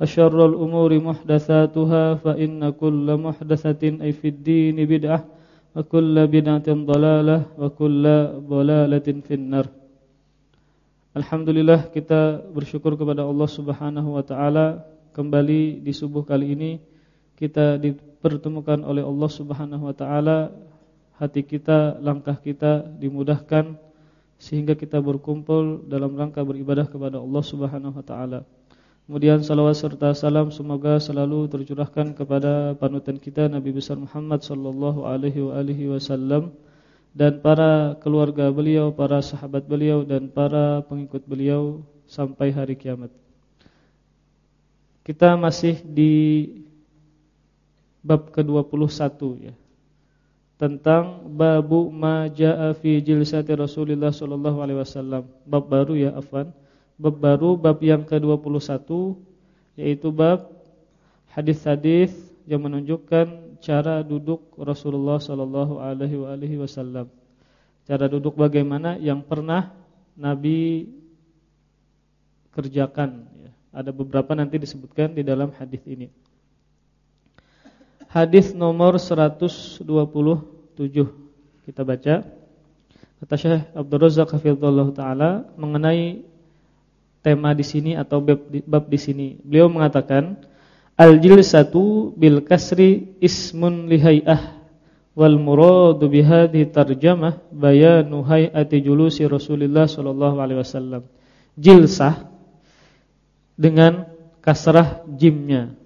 أشر الأمور محدثاتها فإن كل محدثة أي في الدين بدعة وكل بدعة ضلالة وكل ضلالة في النار Alhamdulillah kita bersyukur kepada Allah Subhanahu wa taala kembali di subuh kali ini kita dipertemukan oleh Allah Subhanahu wa taala hati kita, langkah kita dimudahkan sehingga kita berkumpul dalam rangka beribadah kepada Allah Subhanahu wa taala. Kemudian salawat serta salam semoga selalu tercurahkan kepada panutan kita Nabi besar Muhammad sallallahu alaihi wasallam dan para keluarga beliau, para sahabat beliau dan para pengikut beliau sampai hari kiamat. Kita masih di bab ke-21 ya. Tentang babu ma jaa fi jilsati Rasulillah sallallahu alaihi wasallam. Bab baru ya, afwan bab baru bab yang ke-21 yaitu bab hadis-hadis yang menunjukkan cara duduk Rasulullah sallallahu alaihi wasallam. Cara duduk bagaimana yang pernah Nabi kerjakan ya. Ada beberapa nanti disebutkan di dalam hadis ini. Hadis nomor 127 kita baca. Kata Syekh Abdul Razak hafizallahu taala mengenai tema di sini atau bab di, bab di sini. Beliau mengatakan al-jilsatu bil kasri ismun lihai'ah wal muradu bihadhi tarjamah bayanu hay'ati julusi Rasulullah sallallahu alaihi wasallam. Jilsah dengan kasrah jimnya.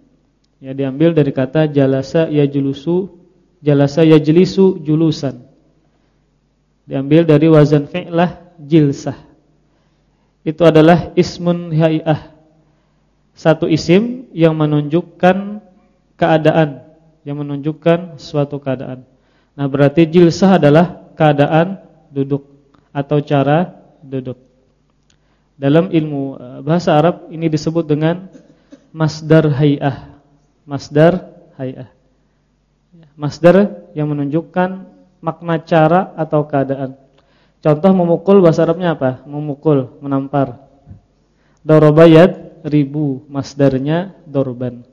Ya diambil dari kata jalasa ya julusu, jalasa ya jelisu julusan. Diambil dari wazan fi'lah jilsah itu adalah ismun hai'ah. Satu isim yang menunjukkan keadaan, yang menunjukkan suatu keadaan. Nah, berarti jilsah adalah keadaan duduk atau cara duduk. Dalam ilmu eh, bahasa Arab ini disebut dengan masdar hai'ah. Masdar hai'ah. Masdar yang menunjukkan makna cara atau keadaan. Contoh memukul bahasa Arabnya apa? Memukul, menampar. Dorobayat ribu, masdarnya dorban.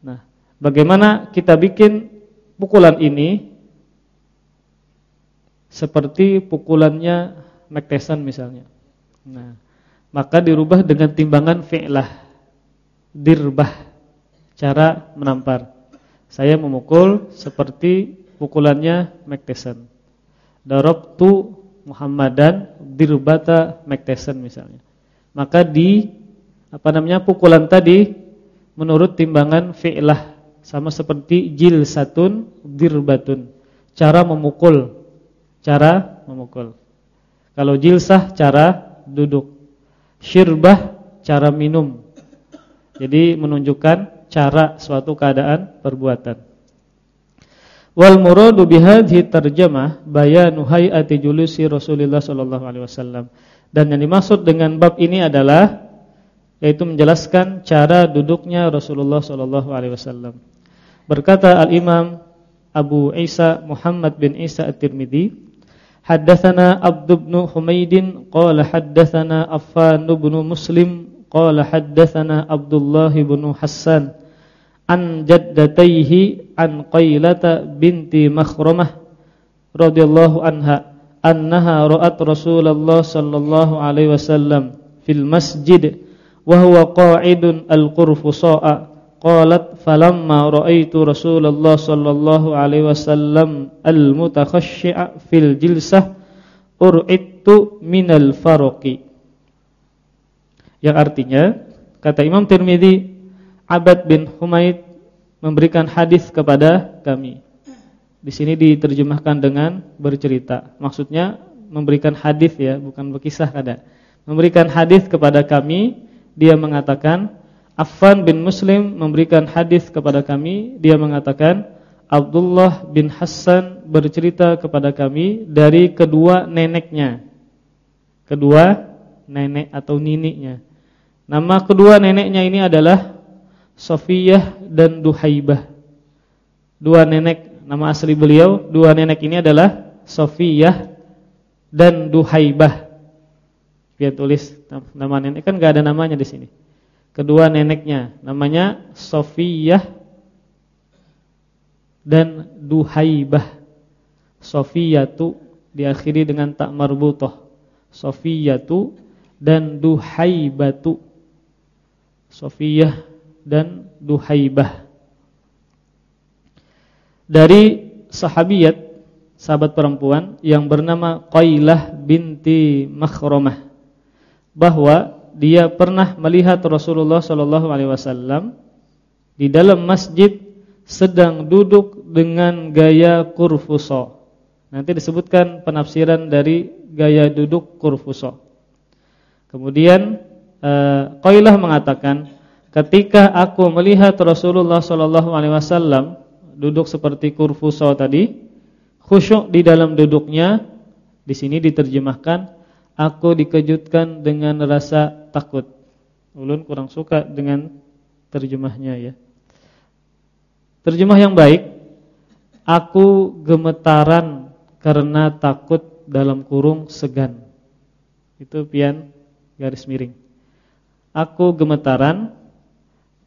Nah, bagaimana kita bikin pukulan ini seperti pukulannya Mike misalnya. Nah, maka dirubah dengan timbangan fi'lah. Dirbah, cara menampar. Saya memukul seperti pukulannya Mike darabtu Muhammadan dirbata McTesson misalnya. Maka di apa namanya pukulan tadi menurut timbangan fi'lah sama seperti jilsatun dirbatun. Cara memukul, cara memukul. Kalau jilsah cara duduk. Syirbah cara minum. Jadi menunjukkan cara suatu keadaan perbuatan. Wal muradu bihadhi tarjamah bayanu hayati julusi Rasulullah sallallahu alaihi wasallam. Dan yang dimaksud dengan bab ini adalah yaitu menjelaskan cara duduknya Rasulullah sallallahu alaihi wasallam. Berkata Al-Imam Abu Isa Muhammad bin Isa At-Tirmidzi, Haddatsana Abd bin Humaid qala haddatsana Affan bin Muslim qala haddatsana Abdullah bin Hassan an jaddatayhi an Qailata binti Makhramah radhiyallahu anha annaha ra'at Rasulullah sallallahu alaihi wasallam fil masjid wa huwa qa'idun al-qurfusa'a qalat falamma ra'aitu Rasulullah sallallahu alaihi wasallam al-mutakhashshi'a fil jilsah ur'ittu minal farqi yang artinya kata Imam Tirmizi Abad bin Humaid memberikan hadis kepada kami. Di sini diterjemahkan dengan bercerita. Maksudnya memberikan hadis ya bukan berkisah kada. Memberikan hadis kepada kami dia mengatakan Affan bin Muslim memberikan hadis kepada kami dia mengatakan Abdullah bin Hassan bercerita kepada kami dari kedua neneknya. Kedua nenek atau niniknya nama kedua neneknya ini adalah Sofiyah dan Duhaibah dua nenek nama asli beliau dua nenek ini adalah Sofiyah dan Duhaibah dia tulis nama nenek kan nggak ada namanya di sini. Kedua neneknya namanya Sofiyah dan Duhaibah. Sofiyatu diakhiri dengan tak marbutah. Sofiyatu dan Duhaibatu. Sofiyah dan Duhaibah. Dari sahabiyat sahabat perempuan yang bernama Qailah binti Makhramah bahwa dia pernah melihat Rasulullah Shallallahu alaihi wasallam di dalam masjid sedang duduk dengan gaya kurfuso. Nanti disebutkan penafsiran dari gaya duduk kurfuso. Kemudian eh, Qailah mengatakan, ketika aku melihat Rasulullah Shallallahu alaihi wasallam duduk seperti kurfuso tadi, khusyuk di dalam duduknya, di sini diterjemahkan Aku dikejutkan dengan rasa takut. Ulun kurang suka dengan terjemahnya ya. Terjemah yang baik, aku gemetaran karena takut dalam kurung segan. Itu pian garis miring. Aku gemetaran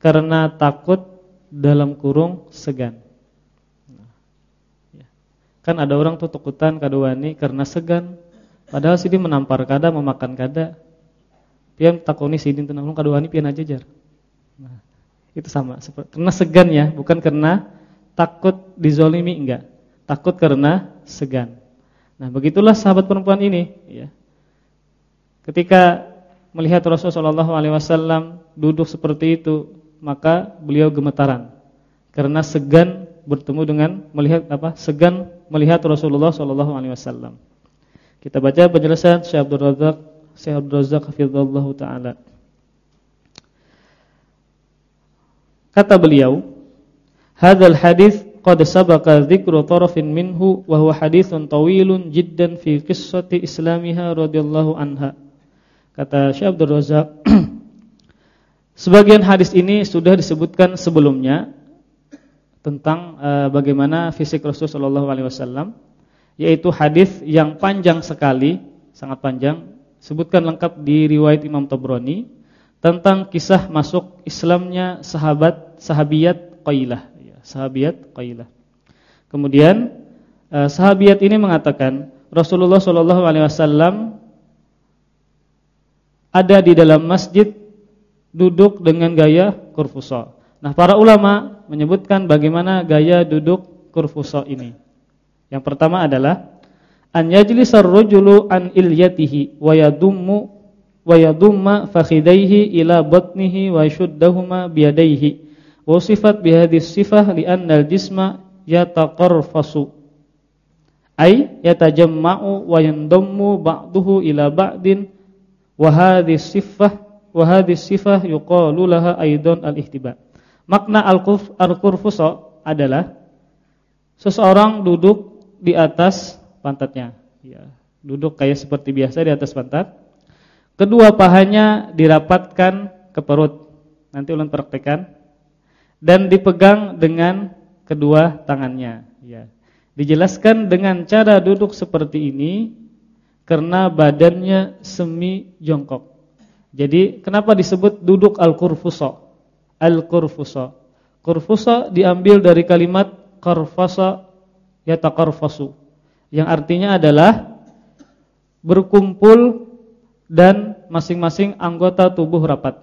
karena takut dalam kurung segan. Ya. Kan ada orang tuh takutan kadawani karena segan Padahal sidi menampar kada, memakan kada. Pian takoni sidin tenang kadua ini pian aja Nah, itu sama. Karena segan ya, bukan karena takut dizolimi enggak. Takut karena segan. Nah, begitulah sahabat perempuan ini ya. Ketika melihat Rasulullah SAW duduk seperti itu, maka beliau gemetaran karena segan bertemu dengan melihat apa? Segan melihat Rasulullah SAW. Kita baca penjelasan Syekh Abdul Razak, Syekh Abdul Razak hafizallahu taala. Kata beliau, "Hadzal hadis qad sabaqa dzikru tarafin minhu wa huwa haditsun tawilun jiddan fi qissati islamiha radhiyallahu anha." Kata Syekh Abdul Razak, sebagian hadis ini sudah disebutkan sebelumnya tentang uh, bagaimana fisik Rasulullah sallallahu alaihi wasallam yaitu hadis yang panjang sekali, sangat panjang, sebutkan lengkap di riwayat Imam Tabrani tentang kisah masuk Islamnya sahabat sahabiyat Qailah, ya, sahabiyat Qailah. Kemudian eh, sahabiat ini mengatakan Rasulullah Shallallahu alaihi wasallam ada di dalam masjid duduk dengan gaya kurfusa. Nah, para ulama menyebutkan bagaimana gaya duduk kurfusa ini. Yang pertama adalah an yajlisar rajulu an ilyatihi wa yadummu wa yadumma fakhidaihi ila batnihi wa yashuddahuma biyadaihi. Wa sifat sifah li anna al-jisma yataqarfasu. Ay yatajamma'u wa yandammu ba'duhu ila ba'din wa hadhis sifah wa hadhis sifah yuqalu laha aidan al-ihtiba. Makna al-qurfusa adalah seseorang duduk di atas pantatnya. Ya, duduk kayak seperti biasa di atas pantat. Kedua pahanya dirapatkan ke perut. Nanti ulang praktekkan. Dan dipegang dengan kedua tangannya, ya. Dijelaskan dengan cara duduk seperti ini karena badannya semi jongkok. Jadi kenapa disebut duduk al-qurfusa? Al-qurfusa. Qurfusa diambil dari kalimat qarfasa yataqarfasu yang artinya adalah berkumpul dan masing-masing anggota tubuh rapat.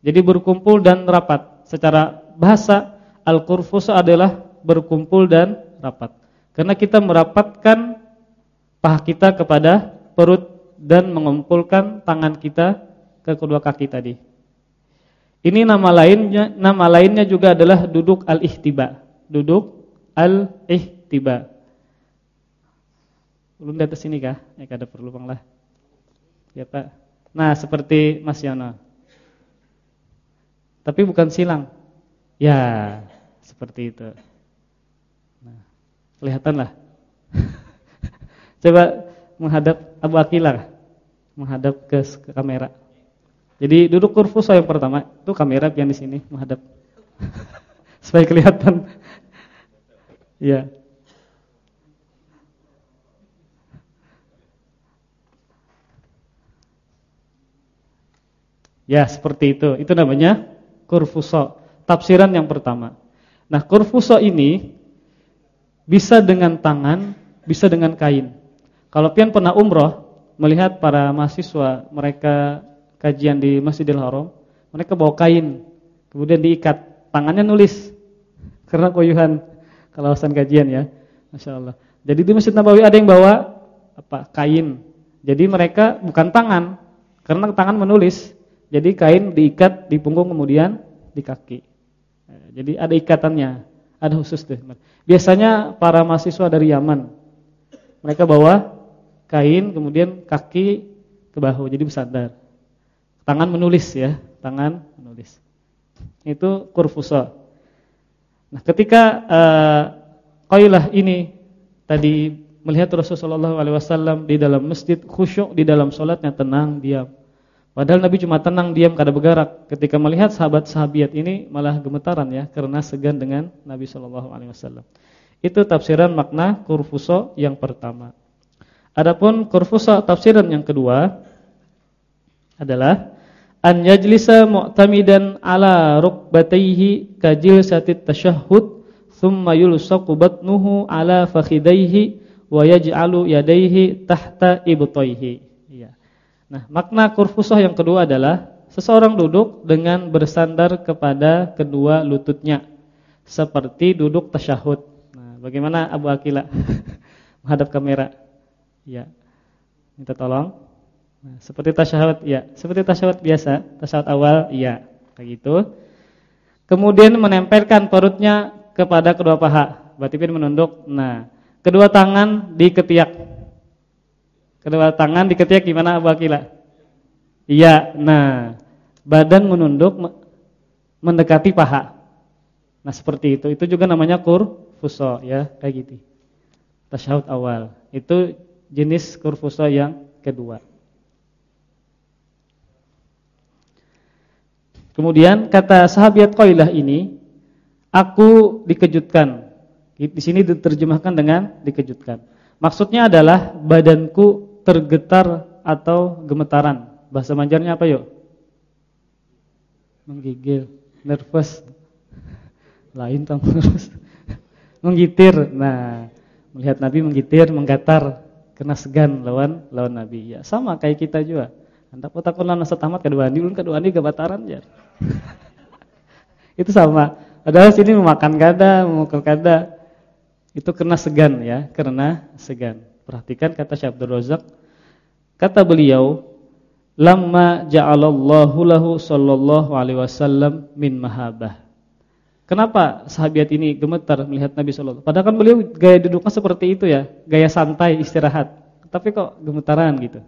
Jadi berkumpul dan rapat. Secara bahasa al-qurfusa adalah berkumpul dan rapat. Karena kita merapatkan paha kita kepada perut dan mengumpulkan tangan kita ke kedua kaki tadi. Ini nama lainnya nama lainnya juga adalah duduk al-ihtiba. Duduk al-ihtiba. Belum di atas sini kah? Ya kada perlu Bang lah. Ya Pak. Nah, seperti Mas Yono. Tapi bukan silang. Ya, seperti itu. Kelihatan lah. Coba menghadap Abu Akilah, menghadap ke kamera. Jadi duduk kurfusa yang pertama, itu kamera yang di sini menghadap. Supaya kelihatan. Ya. Ya, seperti itu. Itu namanya kurfusa. Tafsiran yang pertama. Nah, kurfusa ini bisa dengan tangan, bisa dengan kain. Kalau pian pernah umroh, melihat para mahasiswa mereka kajian di Masjidil Haram, mereka bawa kain, kemudian diikat, tangannya nulis karena koyuhan kawasan kajian ya, masya Allah. Jadi di Masjid Nabawi ada yang bawa apa kain, jadi mereka bukan tangan, karena tangan menulis, jadi kain diikat di punggung kemudian di kaki. Jadi ada ikatannya, ada khusus deh. Biasanya para mahasiswa dari Yaman. Mereka bawa kain kemudian kaki ke bahu jadi bersandar. Tangan menulis ya, tangan menulis. Itu kurfusa. Nah, ketika uh, qailah ini tadi melihat Rasulullah SAW di dalam masjid khusyuk di dalam salatnya tenang, diam. Padahal Nabi cuma tenang, diam, kada bergerak. Ketika melihat sahabat-sahabiat ini malah gemetaran ya karena segan dengan Nabi wasallam. Itu tafsiran makna kurfuso yang pertama. Adapun kurfuso tafsiran yang kedua adalah an yajlisa mu'tamidan ala rukbatayhi kajil satit tasyahhud thumma yulsaqu batnuhu ala fakhidayhi wa yaj'alu yadayhi tahta ibtayhi. Nah, makna kurfusah yang kedua adalah seseorang duduk dengan bersandar kepada kedua lututnya seperti duduk tasyahud. Nah, bagaimana Abu Akila menghadap kamera? Ya. Minta tolong. Nah, seperti tasyahud, ya. Seperti tasyahud biasa, tasyahud awal, iya. Kayak gitu. Kemudian menempelkan perutnya kepada kedua paha. Berarti menunduk. Nah, kedua tangan di ketiak Kedua tangan diketiak gimana Abu Akila? Iya, nah badan menunduk mendekati paha. Nah seperti itu. Itu juga namanya kurfuso ya, kayak gitu. Tasyahud awal. Itu jenis kurfuso yang kedua. Kemudian kata sahabat Qailah ini, aku dikejutkan. Di sini diterjemahkan dengan dikejutkan. Maksudnya adalah badanku tergetar atau gemetaran. Bahasa Banjarnya apa yuk? Menggigil, nervous. Lain tamu nervous. Menggitir. Nah, melihat Nabi menggitir, menggatar kena segan lawan lawan Nabi. Ya, sama kayak kita juga. Anda potakulan nasa tamat kedua ini, ulun kedua ini gebataran ya. Itu sama. Padahal sini memakan kada, memukul kada. Itu kena segan ya, karena segan. Perhatikan kata Syekh Abdul Razak. Kata beliau, "Lamma ja'alallahu lahu sallallahu alaihi wasallam min mahabah." Kenapa sahabat ini gemetar melihat Nabi sallallahu Padahal kan beliau gaya duduknya seperti itu ya, gaya santai istirahat. Tapi kok gemetaran gitu.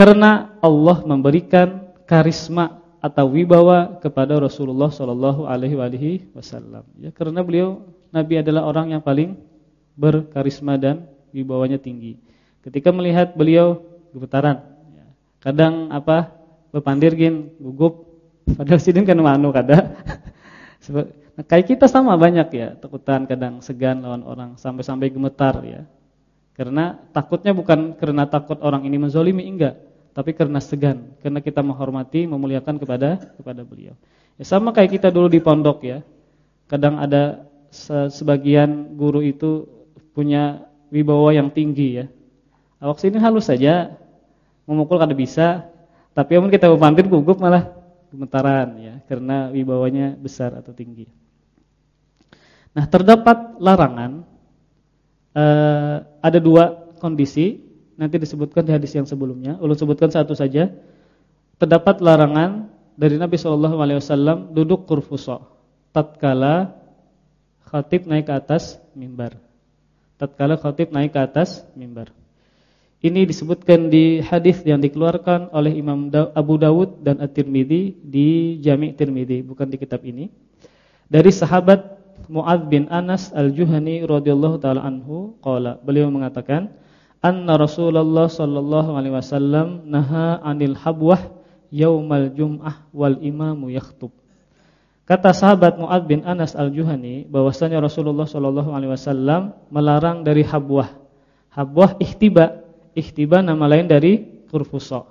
Karena Allah memberikan karisma atau wibawa kepada Rasulullah sallallahu alaihi wasallam. Ya, karena beliau Nabi adalah orang yang paling berkarisma dan wibawanya tinggi. Ketika melihat beliau gemetaran, ya. kadang apa bepandir gin gugup, padahal sidin kan manu kada. Nah, kayak kita sama banyak ya, takutan kadang segan lawan orang sampai-sampai gemetar ya. Karena takutnya bukan karena takut orang ini menzolimi enggak, tapi karena segan, karena kita menghormati, memuliakan kepada kepada beliau. Ya sama kayak kita dulu di pondok ya. Kadang ada sebagian guru itu punya wibawa yang tinggi ya. Awak sini halus saja, memukul kada bisa, tapi amun kita mampir gugup malah gemetaran ya, karena wibawanya besar atau tinggi. Nah, terdapat larangan eh, ada dua kondisi nanti disebutkan di hadis yang sebelumnya. Ulun sebutkan satu saja. Terdapat larangan dari Nabi Shallallahu alaihi wasallam duduk kurfusa tatkala khatib naik ke atas mimbar. Tatkala khatib naik ke atas mimbar. Ini disebutkan di hadis yang dikeluarkan oleh Imam Abu Dawud dan At-Tirmidzi di Jami' Tirmidzi, bukan di kitab ini. Dari sahabat Mu'adz bin Anas Al-Juhani radhiyallahu taala anhu qala beliau mengatakan anna Rasulullah sallallahu alaihi wasallam naha 'anil habwah yaumal jum'ah wal imamu yakhthub Kata sahabat Mu'adz bin Anas Al-Juhani bahwasanya Rasulullah sallallahu alaihi wasallam melarang dari habwah. Habwah ihtiba. Ihtiba nama lain dari kurfusa.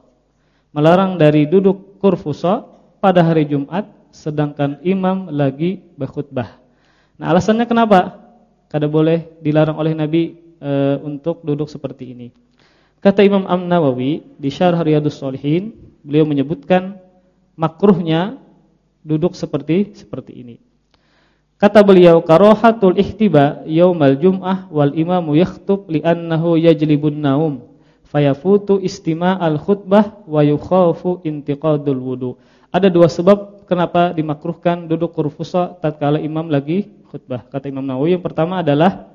Melarang dari duduk kurfusa pada hari Jumat sedangkan imam lagi berkhutbah. Nah, alasannya kenapa? Kada boleh dilarang oleh Nabi e, untuk duduk seperti ini. Kata Imam Am-Nawawi di Syarh Riyadhus Shalihin, beliau menyebutkan makruhnya duduk seperti seperti ini. Kata beliau karahatul ihtiba yaumal jum'ah wal imamu yakhtub li'annahu yajlibun naum fayafutu istima'al khutbah wa yukhafu intiqadul wudu. Ada dua sebab kenapa dimakruhkan duduk kurfusa tatkala imam lagi khutbah. Kata Imam Nawawi yang pertama adalah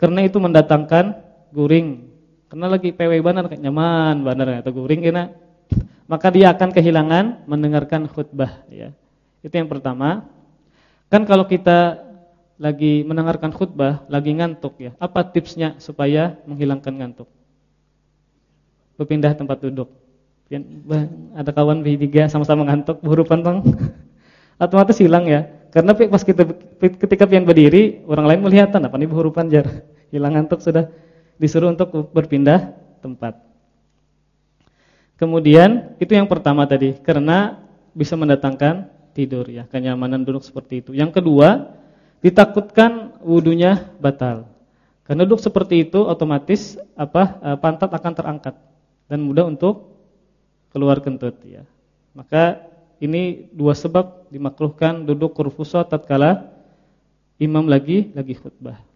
karena itu mendatangkan guring. Karena lagi PW banar nyaman banar atau guring kena maka dia akan kehilangan mendengarkan khutbah ya. Itu yang pertama. Kan kalau kita lagi mendengarkan khutbah, lagi ngantuk ya. Apa tipsnya supaya menghilangkan ngantuk? Berpindah tempat duduk. Ada kawan B3 sama-sama ngantuk, huruf pantang. Otomatis hilang ya. Karena pas kita ketika pian berdiri, orang lain melihat apa nih huruf panjar. Hilang ngantuk sudah disuruh untuk berpindah tempat. Kemudian itu yang pertama tadi, karena bisa mendatangkan tidur ya, kenyamanan duduk seperti itu. Yang kedua, ditakutkan wudunya batal. Karena duduk seperti itu otomatis apa eh, pantat akan terangkat dan mudah untuk keluar kentut ya. Maka ini dua sebab dimakruhkan duduk kurfusa tatkala imam lagi lagi khutbah.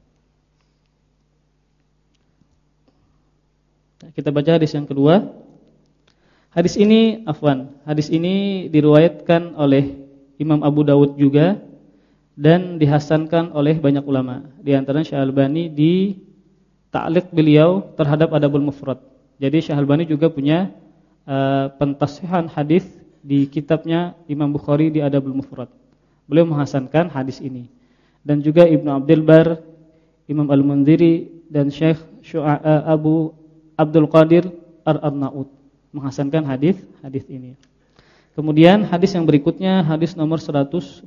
Kita baca hadis yang kedua. Hadis ini afwan, hadis ini diriwayatkan oleh Imam Abu Dawud juga dan dihasankan oleh banyak ulama. Di antaranya Syekh Albani di ta'liq beliau terhadap Adabul Mufrad. Jadi Syekh Albani juga punya uh, pentasihan hadis di kitabnya Imam Bukhari di Adabul Mufrad. Beliau menghasankan hadis ini. Dan juga Ibnu Abdul Bar, Imam Al-Munziri dan Syekh uh, Abu Abdul Qadir Ar-Arnaud menghasankan hadis hadis ini. Kemudian hadis yang berikutnya hadis nomor 128.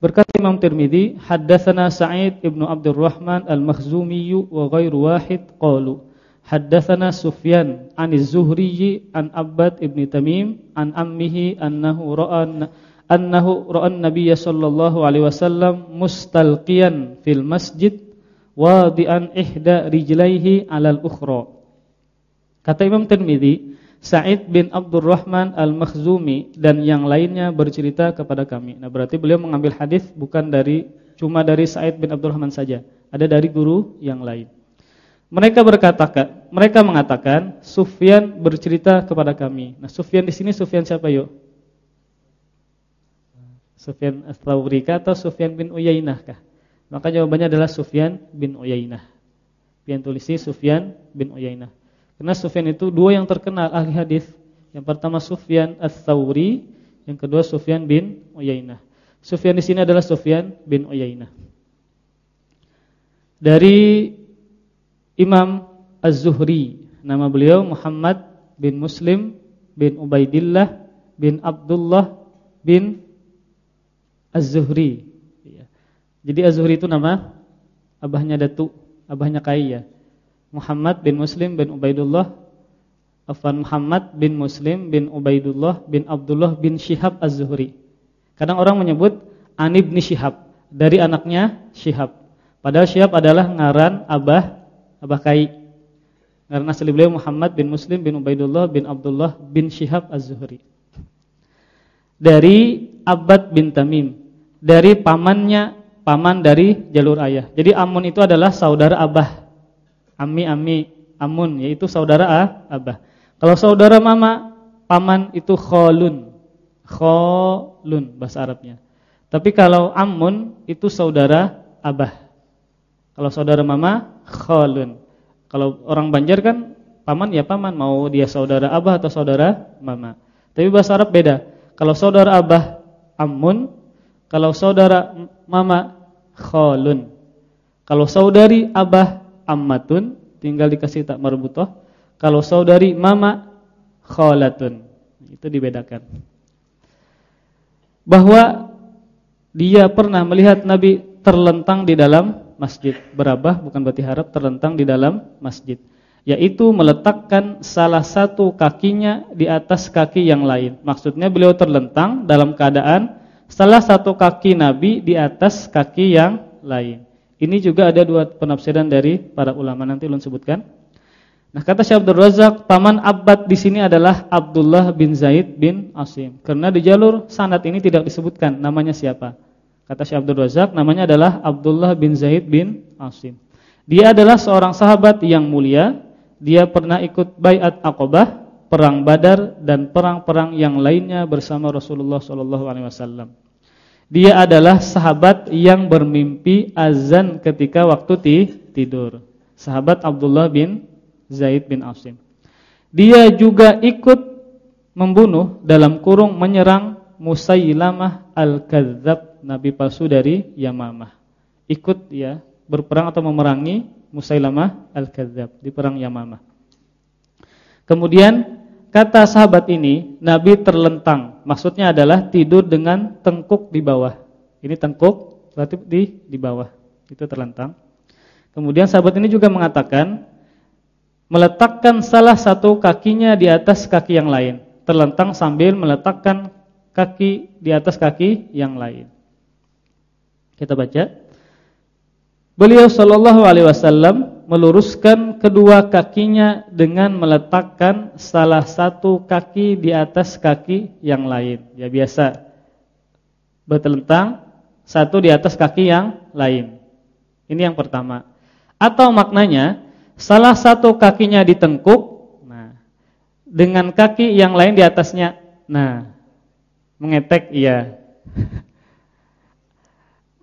Berkata Imam Tirmizi, haddatsana Sa'id ibnu Abdurrahman al-Makhzumi wa ghairu wahid qalu haddatsana Sufyan an Az-Zuhri an Abbad ibn Tamim an ammihi annahu ra'a annahu ra'a an-nabiy sallallahu alaihi wasallam mustalqiyan fil masjid wadi'an ihda rijlaihi 'alal ukhra. Kata Imam Tirmizi, Sa'id bin Abdurrahman Al-Makhzumi dan yang lainnya bercerita kepada kami. Nah, berarti beliau mengambil hadis bukan dari cuma dari Sa'id bin Abdurrahman saja, ada dari guru yang lain. Mereka berkata, mereka mengatakan Sufyan bercerita kepada kami. Nah, Sufyan di sini Sufyan siapa yuk? Sufyan Ats-Tsauri atau Sufyan bin Uyainah kah? Maka jawabannya adalah Sufyan bin Uyainah. Pian tulisi Sufyan bin Uyainah. Karena Sufyan itu dua yang terkenal ahli hadis. Yang pertama Sufyan Ats-Tsauri, yang kedua Sufyan bin Uyainah. Sufyan di sini adalah Sufyan bin Uyainah. Dari Imam Az-Zuhri, nama beliau Muhammad bin Muslim bin Ubaidillah bin Abdullah bin Az-Zuhri. Jadi Az-Zuhri itu nama abahnya Datu, abahnya Kai ya. Muhammad bin Muslim bin Ubaidullah Afan Muhammad bin Muslim bin Ubaidullah bin Abdullah bin Syihab Az-Zuhri. Kadang orang menyebut Anib bin Syihab dari anaknya Syihab. Padahal Syihab adalah ngaran abah abah Kai. Karena asli beliau Muhammad bin Muslim bin Ubaidullah bin Abdullah bin Syihab Az-Zuhri. Dari Abbad bin Tamim, dari pamannya, paman dari jalur ayah. Jadi Amun itu adalah saudara abah. Ami-ami Amun yaitu saudara ah, abah. Kalau saudara mama, paman itu kholun. Kholun bahasa Arabnya. Tapi kalau Amun itu saudara abah. Kalau saudara mama, kholun. Kalau orang Banjar kan paman ya paman, mau dia saudara abah atau saudara mama. Tapi bahasa Arab beda. Kalau saudara abah ammun, kalau saudara mama khalun. Kalau saudari abah ammatun, tinggal dikasih tak marbutoh. Kalau saudari mama khalatun. Itu dibedakan. Bahwa dia pernah melihat Nabi terlentang di dalam masjid. Berabah bukan berarti harap terlentang di dalam masjid. Yaitu meletakkan salah satu kakinya di atas kaki yang lain. Maksudnya beliau terlentang dalam keadaan salah satu kaki Nabi di atas kaki yang lain. Ini juga ada dua penafsiran dari para ulama nanti ulun sebutkan. Nah, kata Syekh Abdul Razak, paman Abbad di sini adalah Abdullah bin Zaid bin Asim. Karena di jalur sanad ini tidak disebutkan namanya siapa. Kata Syekh Abdul Razak namanya adalah Abdullah bin Zaid bin Asim. Dia adalah seorang sahabat yang mulia. Dia pernah ikut Baiat Aqabah, perang Badar dan perang-perang yang lainnya bersama Rasulullah wasallam. Dia adalah sahabat yang bermimpi azan ketika waktu tidur. Sahabat Abdullah bin Zaid bin Asim. Dia juga ikut membunuh dalam kurung menyerang Musailamah al-Kadzab nabi palsu dari Yamamah. Ikut ya berperang atau memerangi Musailamah al-Kadzab di perang Yamamah. Kemudian kata sahabat ini Nabi terlentang, maksudnya adalah tidur dengan tengkuk di bawah. Ini tengkuk berarti di di bawah. Itu terlentang. Kemudian sahabat ini juga mengatakan meletakkan salah satu kakinya di atas kaki yang lain, terlentang sambil meletakkan kaki di atas kaki yang lain. Kita baca. Beliau sallallahu alaihi wasallam meluruskan kedua kakinya dengan meletakkan salah satu kaki di atas kaki yang lain. Ya biasa. Bertelentang satu di atas kaki yang lain. Ini yang pertama. Atau maknanya salah satu kakinya ditengkuk, nah dengan kaki yang lain di atasnya. Nah, mengetek iya.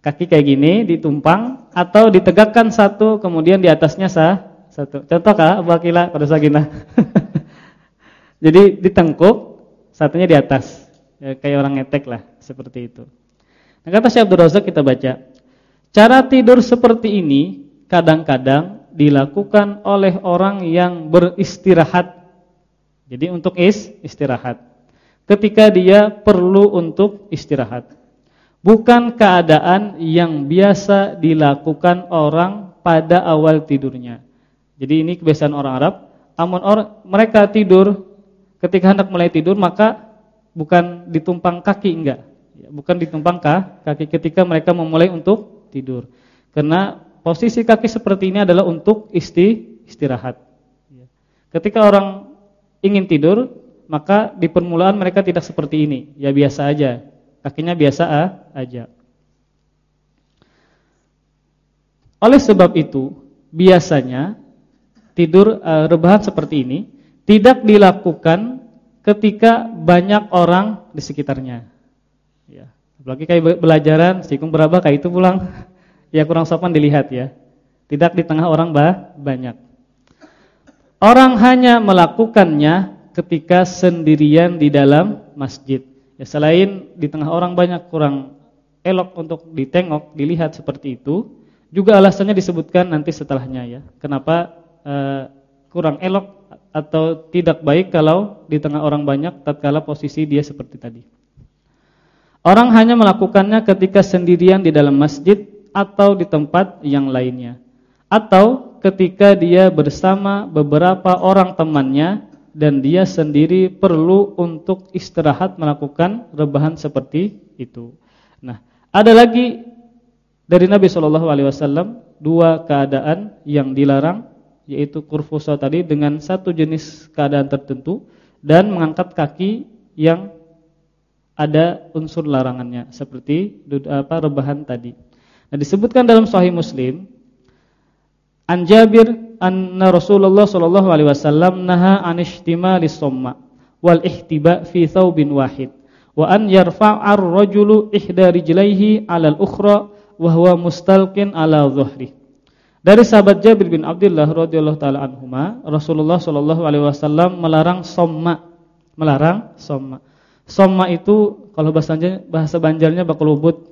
kaki kayak gini ditumpang atau ditegakkan satu kemudian di atasnya sah satu. Contoh kah Abu Akila pada Saginah? Jadi ditengkuk, satunya di atas. Ya, kayak orang ngetek lah, seperti itu. Nah, kata Syekh Abdul Razak kita baca. Cara tidur seperti ini kadang-kadang dilakukan oleh orang yang beristirahat. Jadi untuk is istirahat. Ketika dia perlu untuk istirahat bukan keadaan yang biasa dilakukan orang pada awal tidurnya. Jadi ini kebiasaan orang Arab. Amun orang mereka tidur ketika hendak mulai tidur maka bukan ditumpang kaki enggak. Ya, bukan ditumpang kaki ketika mereka memulai untuk tidur. Karena posisi kaki seperti ini adalah untuk isti istirahat. Ya. Ketika orang ingin tidur, maka di permulaan mereka tidak seperti ini. Ya biasa aja kakinya biasa aja. Oleh sebab itu, biasanya tidur uh, rebahan seperti ini tidak dilakukan ketika banyak orang di sekitarnya. Ya, apalagi kayak belajaran, sikung berapa kayak itu pulang, ya kurang sopan dilihat ya. Tidak di tengah orang bah, banyak. Orang hanya melakukannya ketika sendirian di dalam masjid. Ya selain di tengah orang banyak kurang elok untuk ditengok, dilihat seperti itu, juga alasannya disebutkan nanti setelahnya ya. Kenapa uh, kurang elok atau tidak baik kalau di tengah orang banyak tatkala posisi dia seperti tadi. Orang hanya melakukannya ketika sendirian di dalam masjid atau di tempat yang lainnya. Atau ketika dia bersama beberapa orang temannya dan dia sendiri perlu untuk istirahat melakukan rebahan seperti itu. Ada lagi dari Nabi Shallallahu alaihi wasallam dua keadaan yang dilarang yaitu kurfusa tadi dengan satu jenis keadaan tertentu dan mengangkat kaki yang ada unsur larangannya seperti apa rebahan tadi. Nah, disebutkan dalam Sahih Muslim An Jabir anna Rasulullah sallallahu alaihi wasallam naha an ihtimali somma wal ihtiba fi thawbin wahid wa an yarfa'ar rajulu ihda rijlaihi 'ala al-ukhra wa huwa mustalqin 'ala dhuhri. Dari sahabat Jabir bin Abdullah radhiyallahu taala anhuma, Rasulullah sallallahu alaihi wasallam melarang somma. Melarang somma. Somma itu kalau bahasanya bahasa Banjarnya bakulubut.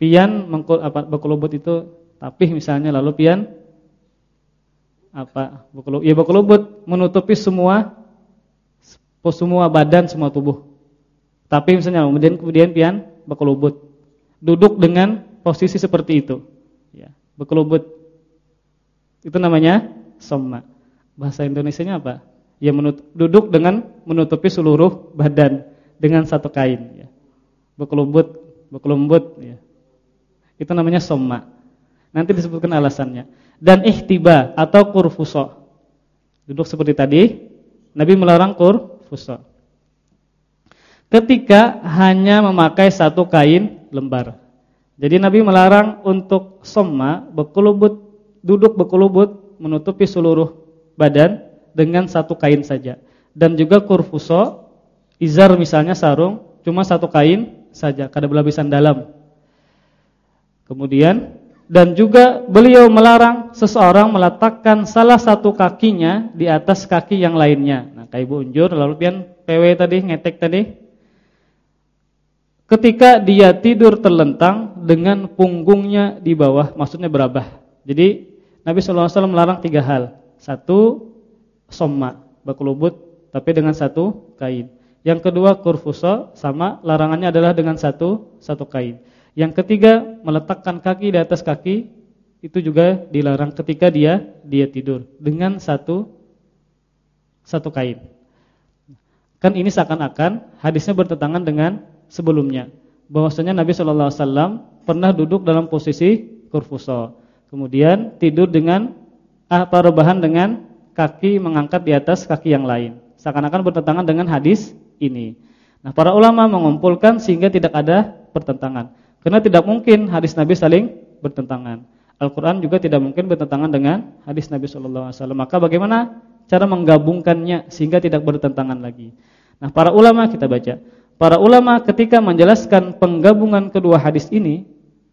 Pian mengkul apa bakulubut itu tapih misalnya lalu pian apa bakulubut ya bakulubut menutupi semua semua badan semua tubuh. Tapi misalnya kemudian kemudian pian bakulubut. Duduk dengan posisi seperti itu. Ya, bakulubut. Itu namanya somma. Bahasa Indonesianya apa? Ya menut duduk dengan menutupi seluruh badan dengan satu kain ya. Bekelubut, bekelembut ya. Itu namanya somma. Nanti disebutkan alasannya. Dan ihtiba atau kurfuso. Duduk seperti tadi, Nabi melarang kurfuso. Ketika hanya memakai satu kain lembar. Jadi Nabi melarang untuk somma, bekelubut, duduk bekelubut, menutupi seluruh badan dengan satu kain saja. Dan juga kurfuso izar misalnya sarung cuma satu kain saja, kada belapisan dalam. Kemudian dan juga beliau melarang seseorang meletakkan salah satu kakinya di atas kaki yang lainnya. Nah, kayak Ibu unjur lalu pian PW tadi ngetek tadi. Ketika dia tidur terlentang dengan punggungnya di bawah, maksudnya berabah. Jadi Nabi sallallahu alaihi wasallam melarang tiga hal. Satu somma, bakulubut tapi dengan satu kain. Yang kedua kurfusa sama larangannya adalah dengan satu satu kain. Yang ketiga meletakkan kaki di atas kaki itu juga dilarang ketika dia dia tidur dengan satu satu kain. Kan ini seakan-akan hadisnya bertentangan dengan sebelumnya. Bahwasanya Nabi Shallallahu alaihi wasallam pernah duduk dalam posisi kurfusa. Kemudian tidur dengan apa rebahan dengan kaki mengangkat di atas kaki yang lain. Seakan-akan bertentangan dengan hadis ini. Nah, para ulama mengumpulkan sehingga tidak ada pertentangan. Karena tidak mungkin hadis Nabi saling bertentangan. Al-Qur'an juga tidak mungkin bertentangan dengan hadis Nabi sallallahu alaihi wasallam. Maka bagaimana cara menggabungkannya sehingga tidak bertentangan lagi? Nah, para ulama kita baca. Para ulama ketika menjelaskan penggabungan kedua hadis ini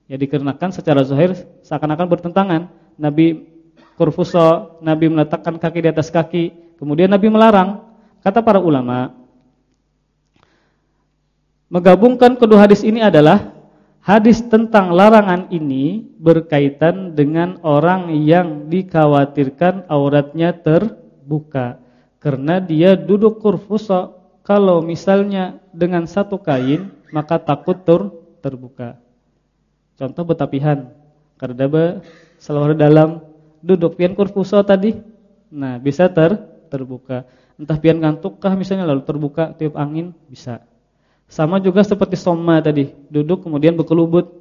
ya dikarenakan secara zahir seakan-akan bertentangan. Nabi kurfusa, Nabi meletakkan kaki di atas kaki, kemudian Nabi melarang. Kata para ulama, Menggabungkan kedua hadis ini adalah hadis tentang larangan ini berkaitan dengan orang yang dikhawatirkan auratnya terbuka karena dia duduk kurfusa kalau misalnya dengan satu kain maka takut ter terbuka. Contoh betapihan karena be selawar dalam duduk pian kurfusa tadi. Nah, bisa ter terbuka. Entah pian ngantukkah misalnya lalu terbuka tiup angin bisa. Sama juga seperti soma tadi, duduk kemudian berkelubut.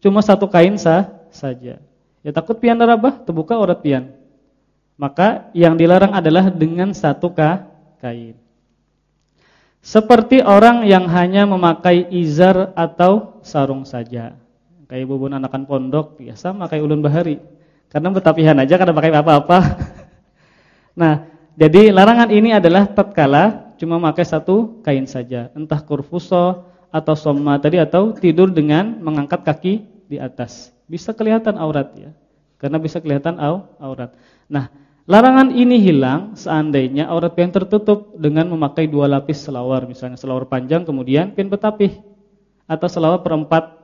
Cuma satu kain sah saja. Ya takut pian darabah, terbuka urat pian. Maka yang dilarang adalah dengan satu kah kain. Seperti orang yang hanya memakai izar atau sarung saja. Kayak bubun anakan pondok, ya sama ulun bahari. Karena betapihan aja karena pakai apa-apa. nah, jadi larangan ini adalah tatkala cuma pakai satu kain saja, entah kurfuso atau somma tadi atau tidur dengan mengangkat kaki di atas. Bisa kelihatan aurat ya. Karena bisa kelihatan au, aurat. Nah, larangan ini hilang seandainya aurat yang tertutup dengan memakai dua lapis selawar, misalnya selawar panjang kemudian pin betapih atau selawar perempat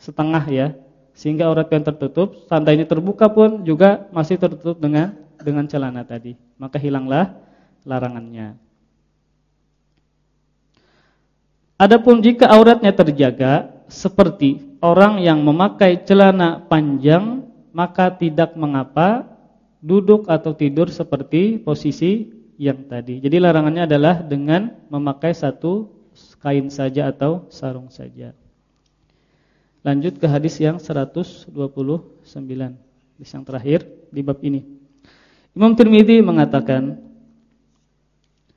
setengah ya. Sehingga aurat yang tertutup, seandainya terbuka pun juga masih tertutup dengan dengan celana tadi. Maka hilanglah larangannya. Adapun jika auratnya terjaga seperti orang yang memakai celana panjang maka tidak mengapa duduk atau tidur seperti posisi yang tadi. Jadi larangannya adalah dengan memakai satu kain saja atau sarung saja. Lanjut ke hadis yang 129. Hadis yang terakhir di bab ini. Imam Tirmizi mengatakan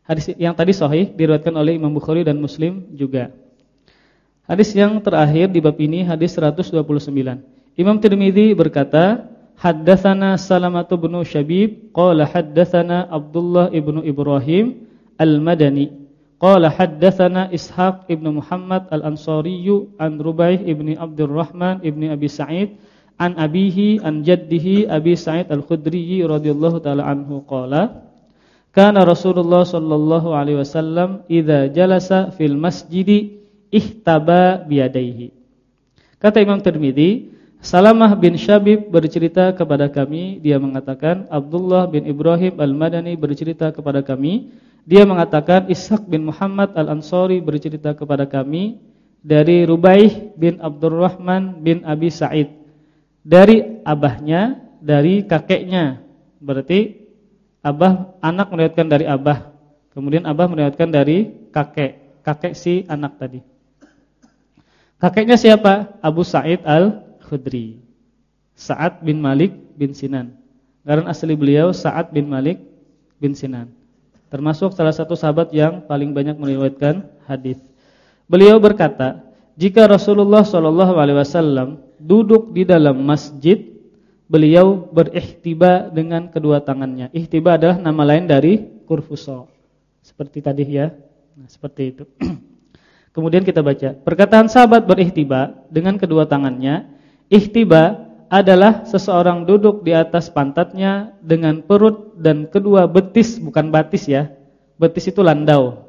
hadis yang tadi sahih diriwayatkan oleh Imam Bukhari dan Muslim juga. Hadis yang terakhir di bab ini hadis 129. Imam Tirmizi berkata, Haddatsana Salamah bin Syabib qala haddatsana Abdullah ibnu Ibrahim Al-Madani qala haddatsana Ishaq ibnu Muhammad Al-Ansari an Rubaih ibni Abdurrahman ibni Abi Sa'id an abihi an jaddihi Abi Sa'id Al-Khudri radhiyallahu taala anhu qala kana Rasulullah sallallahu alaihi wasallam idza jalasa fil masjidi ihtaba biyadaihi kata Imam Tirmizi Salamah bin Syabib bercerita kepada kami, dia mengatakan Abdullah bin Ibrahim Al-Madani bercerita kepada kami, dia mengatakan Ishaq bin Muhammad Al-Ansari bercerita kepada kami dari Rubaih bin Abdurrahman bin Abi Sa'id. Dari abahnya, dari kakeknya. Berarti abah anak meriwayatkan dari abah. Kemudian abah meriwayatkan dari kakek, kakek si anak tadi. Kakeknya siapa? Abu Sa'id Al Khudri. Sa'ad bin Malik bin Sinan. Karena asli beliau Sa'ad bin Malik bin Sinan. Termasuk salah satu sahabat yang paling banyak meriwayatkan hadis. Beliau berkata, jika Rasulullah wasallam duduk di dalam masjid, beliau berihtiba dengan kedua tangannya. Ihtiba adalah nama lain dari kurfuso. Seperti tadi ya. Nah, seperti itu. Kemudian kita baca, perkataan sahabat berihtiba dengan kedua tangannya Ihtiba adalah seseorang duduk di atas pantatnya dengan perut dan kedua betis, bukan batis ya. Betis itu landau.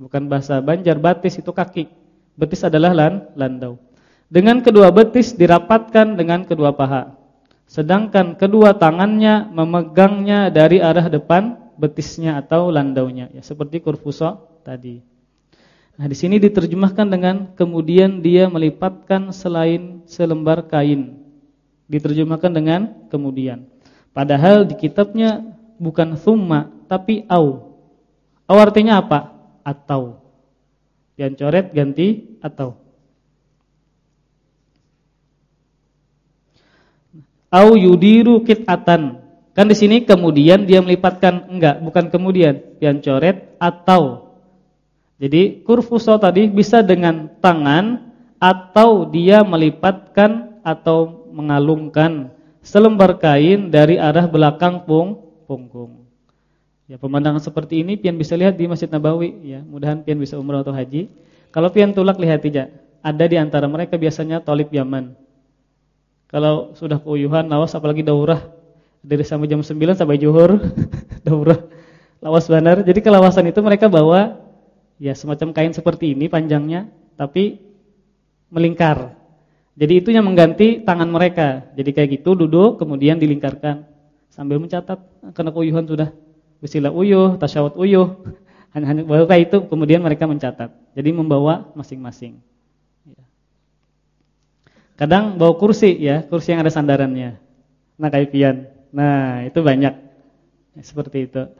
Bukan bahasa Banjar, batis itu kaki. Betis adalah lan, landau. Dengan kedua betis dirapatkan dengan kedua paha. Sedangkan kedua tangannya memegangnya dari arah depan betisnya atau landaunya ya seperti kurfuso tadi. Nah, di sini diterjemahkan dengan kemudian dia melipatkan selain selembar kain. Diterjemahkan dengan kemudian. Padahal di kitabnya bukan thumma tapi au. Au artinya apa? Atau. Yang coret ganti atau. Au yudiru kitatan. Kan di sini kemudian dia melipatkan enggak, bukan kemudian. Yang coret atau jadi kurfuso tadi bisa dengan tangan atau dia melipatkan atau mengalungkan selembar kain dari arah belakang pung punggung. Ya, pemandangan seperti ini pian bisa lihat di Masjid Nabawi ya. Mudahan pian bisa umrah atau haji. Kalau pian tulak lihat tidak, ada di antara mereka biasanya tolib Yaman. Kalau sudah keuyuhan lawas apalagi daurah dari sampai jam 9 sampai zuhur daurah lawas benar. Jadi kelawasan itu mereka bawa ya semacam kain seperti ini panjangnya tapi melingkar. Jadi itu yang mengganti tangan mereka. Jadi kayak gitu duduk kemudian dilingkarkan sambil mencatat karena uyuhan sudah wisilah uyuh, tasyahud uyuh. Hanya baru kayak itu kemudian mereka mencatat. Jadi membawa masing-masing. Ya. Kadang bawa kursi ya, kursi yang ada sandarannya. Nah kayak pian. Nah, itu banyak. Ya, seperti itu.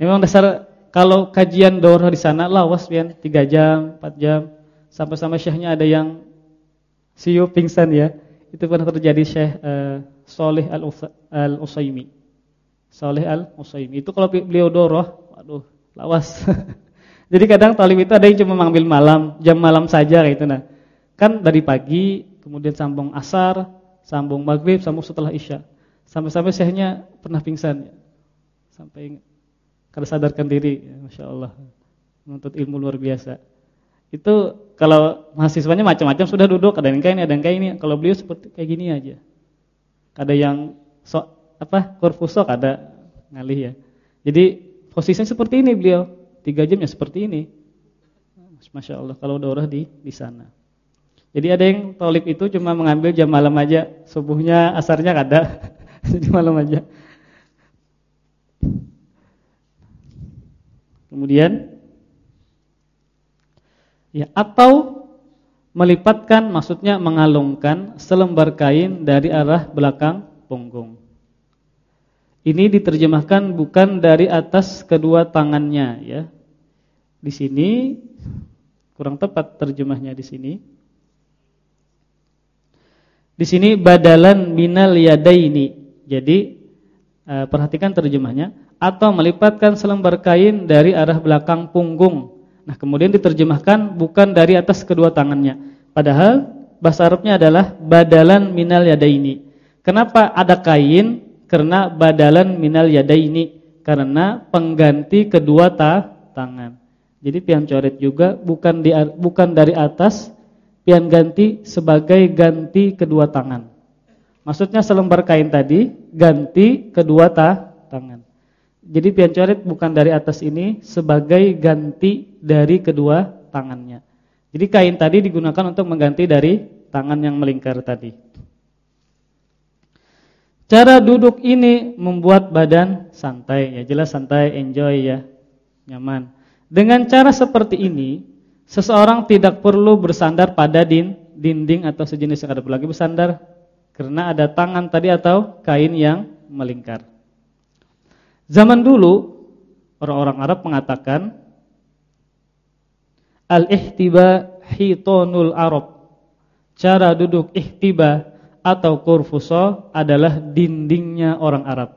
Memang dasar kalau kajian daurah di sana lawas pian 3 jam, 4 jam. Sampai-sampai syekhnya ada yang siu pingsan ya. Itu pernah terjadi Syekh uh, Saleh Al-Utsaimin. Saleh Al-Utsaimin. Itu kalau beliau daurah, waduh, lawas. Jadi kadang talib itu ada yang cuma mengambil malam, jam malam saja kayak itu nah. Kan dari pagi, kemudian sambung asar, sambung maghrib, sambung setelah isya. Sampai-sampai syekhnya pernah pingsan ya. Sampai kalau sadarkan diri, ya, masya Allah, menuntut ilmu luar biasa. Itu kalau mahasiswanya macam-macam sudah duduk, ada yang kayak ini, ada yang kayak ini. Kalau beliau seperti kayak gini aja. Ada yang sok apa kurfusok ada ngalih ya. Jadi posisinya seperti ini beliau, tiga jamnya seperti ini. Masya Allah kalau daurah di di sana. Jadi ada yang tolip itu cuma mengambil jam malam aja, subuhnya asarnya ada, jadi malam aja. Kemudian Ya, atau melipatkan maksudnya mengalungkan selembar kain dari arah belakang punggung. Ini diterjemahkan bukan dari atas kedua tangannya ya. Di sini kurang tepat terjemahnya di sini. Di sini badalan minal yadaini. Jadi eh, perhatikan terjemahnya atau melipatkan selembar kain dari arah belakang punggung. Nah, kemudian diterjemahkan bukan dari atas kedua tangannya. Padahal bahasa Arabnya adalah badalan minal yadaini. Kenapa ada kain karena badalan minal yadaini karena pengganti kedua ta tangan. Jadi pian coret juga bukan di bukan dari atas, pian ganti sebagai ganti kedua tangan. Maksudnya selembar kain tadi ganti kedua ta. Jadi pian coret bukan dari atas ini sebagai ganti dari kedua tangannya. Jadi kain tadi digunakan untuk mengganti dari tangan yang melingkar tadi. Cara duduk ini membuat badan santai, ya jelas santai, enjoy ya, nyaman. Dengan cara seperti ini, seseorang tidak perlu bersandar pada din, dinding atau sejenis yang ada lagi bersandar karena ada tangan tadi atau kain yang melingkar. Zaman dulu orang-orang Arab mengatakan al-ihtiba hitonul Arab. Cara duduk ihtiba atau kurfuso adalah dindingnya orang Arab.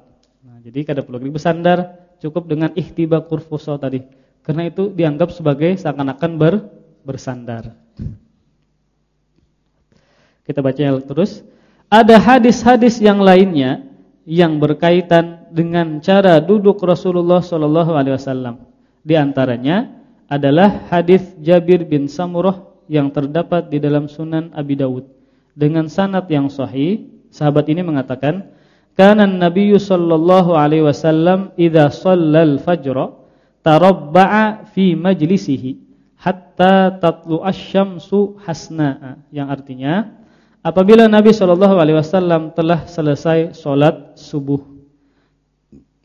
Nah, jadi kada perlu bersandar, cukup dengan ihtiba kurfuso tadi. Karena itu dianggap sebagai seakan-akan ber, bersandar. Kita baca terus. Ada hadis-hadis yang lainnya yang berkaitan dengan cara duduk Rasulullah Shallallahu alaihi. Di antaranya adalah hadis Jabir bin Samurah yang terdapat di dalam Sunan Abi Dawud dengan sanad yang sahih sahabat ini mengatakan kana Nabi sallallahu alaihi wasallam idza shallal fajr tarabba'a fi majlisihi hatta tatlu asy-syamsu hasna'a yang artinya apabila Nabi sallallahu alaihi wasallam telah selesai salat subuh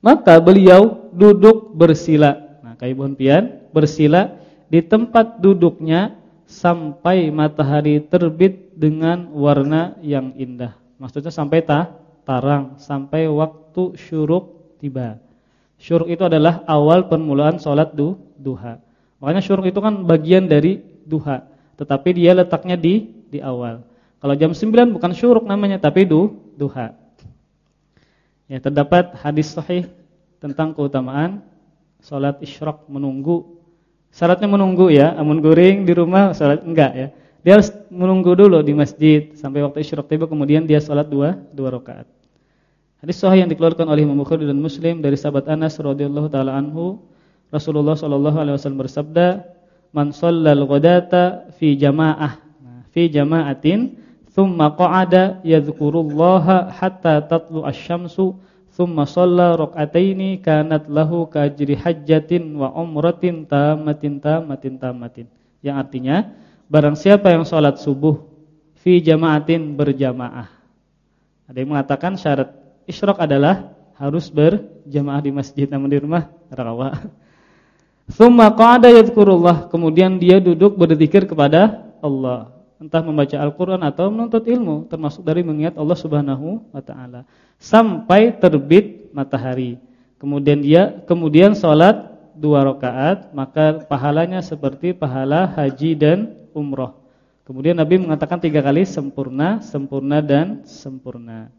maka beliau duduk bersila nah kaibun pian bersila di tempat duduknya sampai matahari terbit dengan warna yang indah. Maksudnya sampai ta, tarang, sampai waktu syuruk tiba. Syuruk itu adalah awal permulaan sholat du, duha. Makanya syuruk itu kan bagian dari duha, tetapi dia letaknya di di awal. Kalau jam 9 bukan syuruk namanya tapi du, duha. Ya, terdapat hadis sahih tentang keutamaan sholat isyraq menunggu Syaratnya menunggu ya, amun guring di rumah salat enggak ya. Dia harus menunggu dulu di masjid sampai waktu isyraq tiba kemudian dia salat dua dua rakaat. Hadis sahih yang dikeluarkan oleh Imam Bukhari dan Muslim dari sahabat Anas radhiyallahu taala anhu, Rasulullah sallallahu alaihi wasallam bersabda, "Man shallal ghadata fi jamaah." Nah, fi jama'atin thumma qa'ada yadhkurullaha hatta tatlu asy-syamsu Thumma shalla rak'ataini kanat lahu kajri hajjatin wa umratin tamatin tamatin tamatin. Yang artinya barang siapa yang sholat subuh fi jama'atin berjamaah. Ada yang mengatakan syarat isyraq adalah harus berjamaah di masjid namun di rumah rawa. Thumma qa'ada yadhkurullah, kemudian dia duduk berzikir kepada Allah entah membaca Al-Qur'an atau menuntut ilmu, termasuk dari mengingat Allah Subhanahu wa taala sampai terbit matahari. Kemudian dia kemudian salat dua rakaat, maka pahalanya seperti pahala haji dan umroh. Kemudian Nabi mengatakan tiga kali sempurna, sempurna dan sempurna.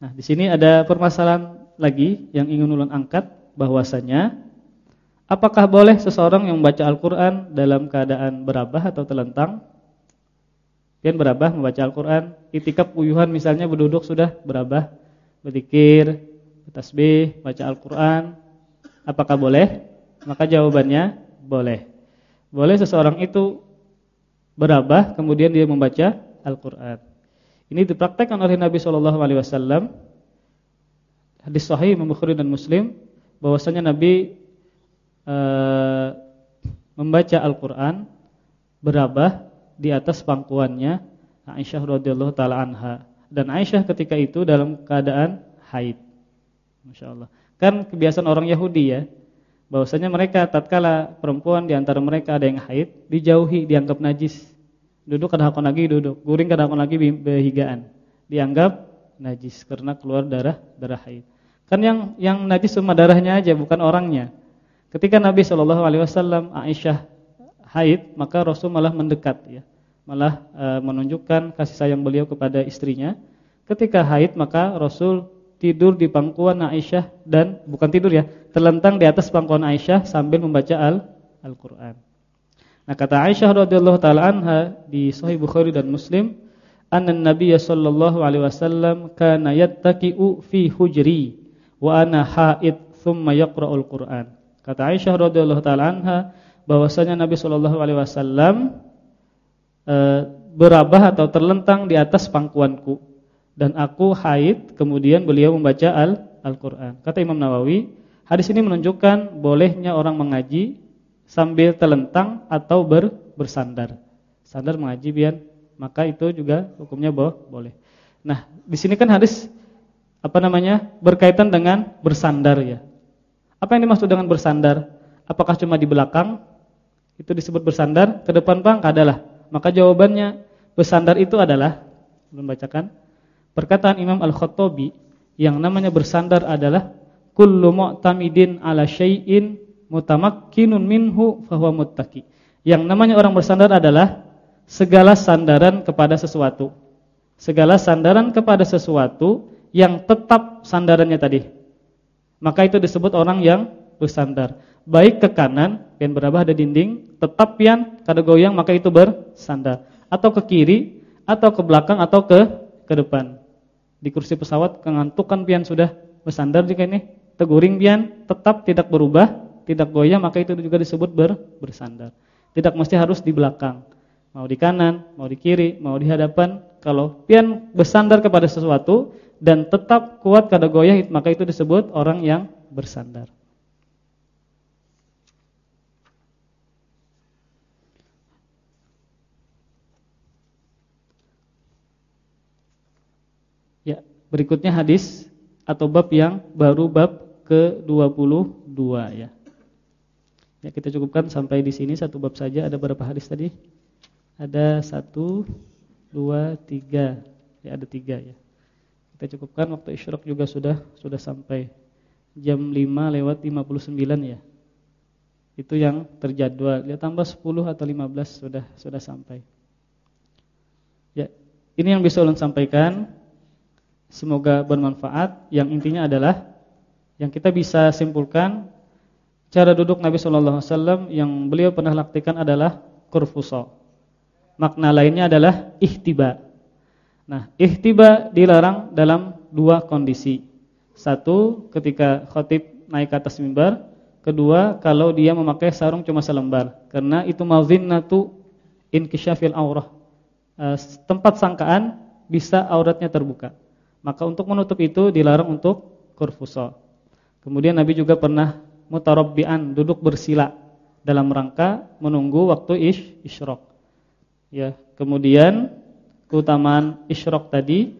Nah, di sini ada permasalahan lagi yang ingin ulun angkat bahwasanya Apakah boleh seseorang yang membaca Al-Quran dalam keadaan berabah atau telentang? Pian berabah membaca Al-Quran, itikaf uyuhan misalnya berduduk sudah berabah, berzikir, tasbih, baca Al-Quran. Apakah boleh? Maka jawabannya boleh. Boleh seseorang itu berabah kemudian dia membaca Al-Quran. Ini dipraktekkan oleh Nabi Shallallahu Alaihi Wasallam. Hadis Sahih Imam dan Muslim bahwasanya Nabi Eh, membaca Al-Qur'an berabah di atas pangkuannya Aisyah radhiyallahu taala anha dan Aisyah ketika itu dalam keadaan haid. Masya Allah. Kan kebiasaan orang Yahudi ya. bahwasanya mereka tatkala perempuan di antara mereka ada yang haid dijauhi dianggap najis. Duduk kada hakon lagi duduk, guring kada hakon lagi behigaan. Dianggap najis karena keluar darah darah haid. Kan yang yang najis cuma darahnya aja bukan orangnya. Ketika Nabi Shallallahu alaihi wasallam Aisyah haid, maka Rasul malah mendekat ya. Malah e, menunjukkan kasih sayang beliau kepada istrinya. Ketika haid maka Rasul tidur di pangkuan Aisyah dan bukan tidur ya, terlentang di atas pangkuan Aisyah sambil membaca Al-Qur'an. nah, kata Aisyah radhiyallahu taala anha di Sahih Bukhari dan Muslim, anna Nabi sallallahu alaihi wasallam kana yattaqi'u fi hujri wa ana haid thumma yaqra'ul Qur'an. Kata Aisyah radhiyallahu taala anha bahwasanya Nabi sallallahu alaihi wasallam e, berabah atau terlentang di atas pangkuanku dan aku haid, kemudian beliau membaca Al-Qur'an. Al Kata Imam Nawawi, hadis ini menunjukkan bolehnya orang mengaji sambil terlentang atau ber, bersandar. Sandar mengaji biar maka itu juga hukumnya boh, boleh. Nah, di sini kan hadis apa namanya? berkaitan dengan bersandar ya. Apa yang dimaksud dengan bersandar? Apakah cuma di belakang? Itu disebut bersandar, ke depan Bang adalah. Maka jawabannya bersandar itu adalah membacakan Perkataan Imam Al-Khattabi yang namanya bersandar adalah kullu mu'tamidin ala syai'in mutamakkinun minhu fahuwa muttaqi. Yang namanya orang bersandar adalah segala sandaran kepada sesuatu. Segala sandaran kepada sesuatu yang tetap sandarannya tadi. Maka itu disebut orang yang bersandar. Baik ke kanan, pian berabah ada dinding, tetap pian kada goyang maka itu bersandar. Atau ke kiri, atau ke belakang atau ke ke depan. Di kursi pesawat kengantukan pian sudah bersandar jika ini teguring pian tetap tidak berubah, tidak goyah maka itu juga disebut ber, bersandar. Tidak mesti harus di belakang. Mau di kanan, mau di kiri, mau di hadapan. Kalau pian bersandar kepada sesuatu dan tetap kuat kada goyah maka itu disebut orang yang bersandar. Berikutnya hadis atau bab yang baru bab ke-22 ya. Ya kita cukupkan sampai di sini satu bab saja. Ada berapa hadis tadi? Ada satu, dua, tiga. Ya ada tiga ya. Kita cukupkan waktu isyraq juga sudah sudah sampai jam 5 lewat 59 ya. Itu yang terjadwal. Ya tambah 10 atau 15 sudah sudah sampai. Ya, ini yang bisa ulun sampaikan. Semoga bermanfaat. Yang intinya adalah yang kita bisa simpulkan cara duduk Nabi Shallallahu Alaihi Wasallam yang beliau pernah lakukan adalah kurfuso. Makna lainnya adalah ihtiba. Nah, ihtiba dilarang dalam dua kondisi. Satu, ketika khotib naik ke atas mimbar. Kedua, kalau dia memakai sarung cuma selembar. Karena itu mazinnatu inkisyafil aurah. Eh, tempat sangkaan bisa auratnya terbuka. Maka untuk menutup itu dilarang untuk kurfusa. Kemudian Nabi juga pernah mutarabbian, duduk bersila dalam rangka menunggu waktu ish, isyraq. Ya, kemudian keutamaan isyraq tadi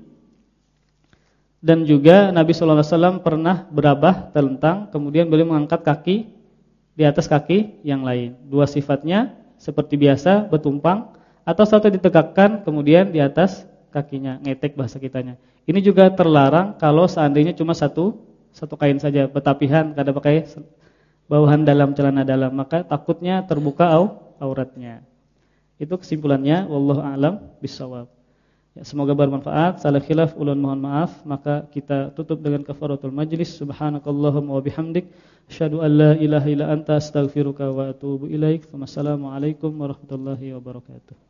dan juga Nabi sallallahu alaihi wasallam pernah berabah terlentang kemudian beliau mengangkat kaki di atas kaki yang lain. Dua sifatnya seperti biasa bertumpang atau satu ditegakkan kemudian di atas kakinya, ngetek bahasa kitanya. Ini juga terlarang kalau seandainya cuma satu satu kain saja, betapihan kada pakai bawahan dalam celana dalam, maka takutnya terbuka au, auratnya. Itu kesimpulannya wallahu alam bisawab. Ya, semoga bermanfaat. Salah khilaf ulun mohon maaf. Maka kita tutup dengan kafaratul majlis. Subhanakallahumma wa bihamdik asyhadu an la ilaha illa anta astaghfiruka wa atubu ilaik. Wassalamualaikum warahmatullahi wabarakatuh.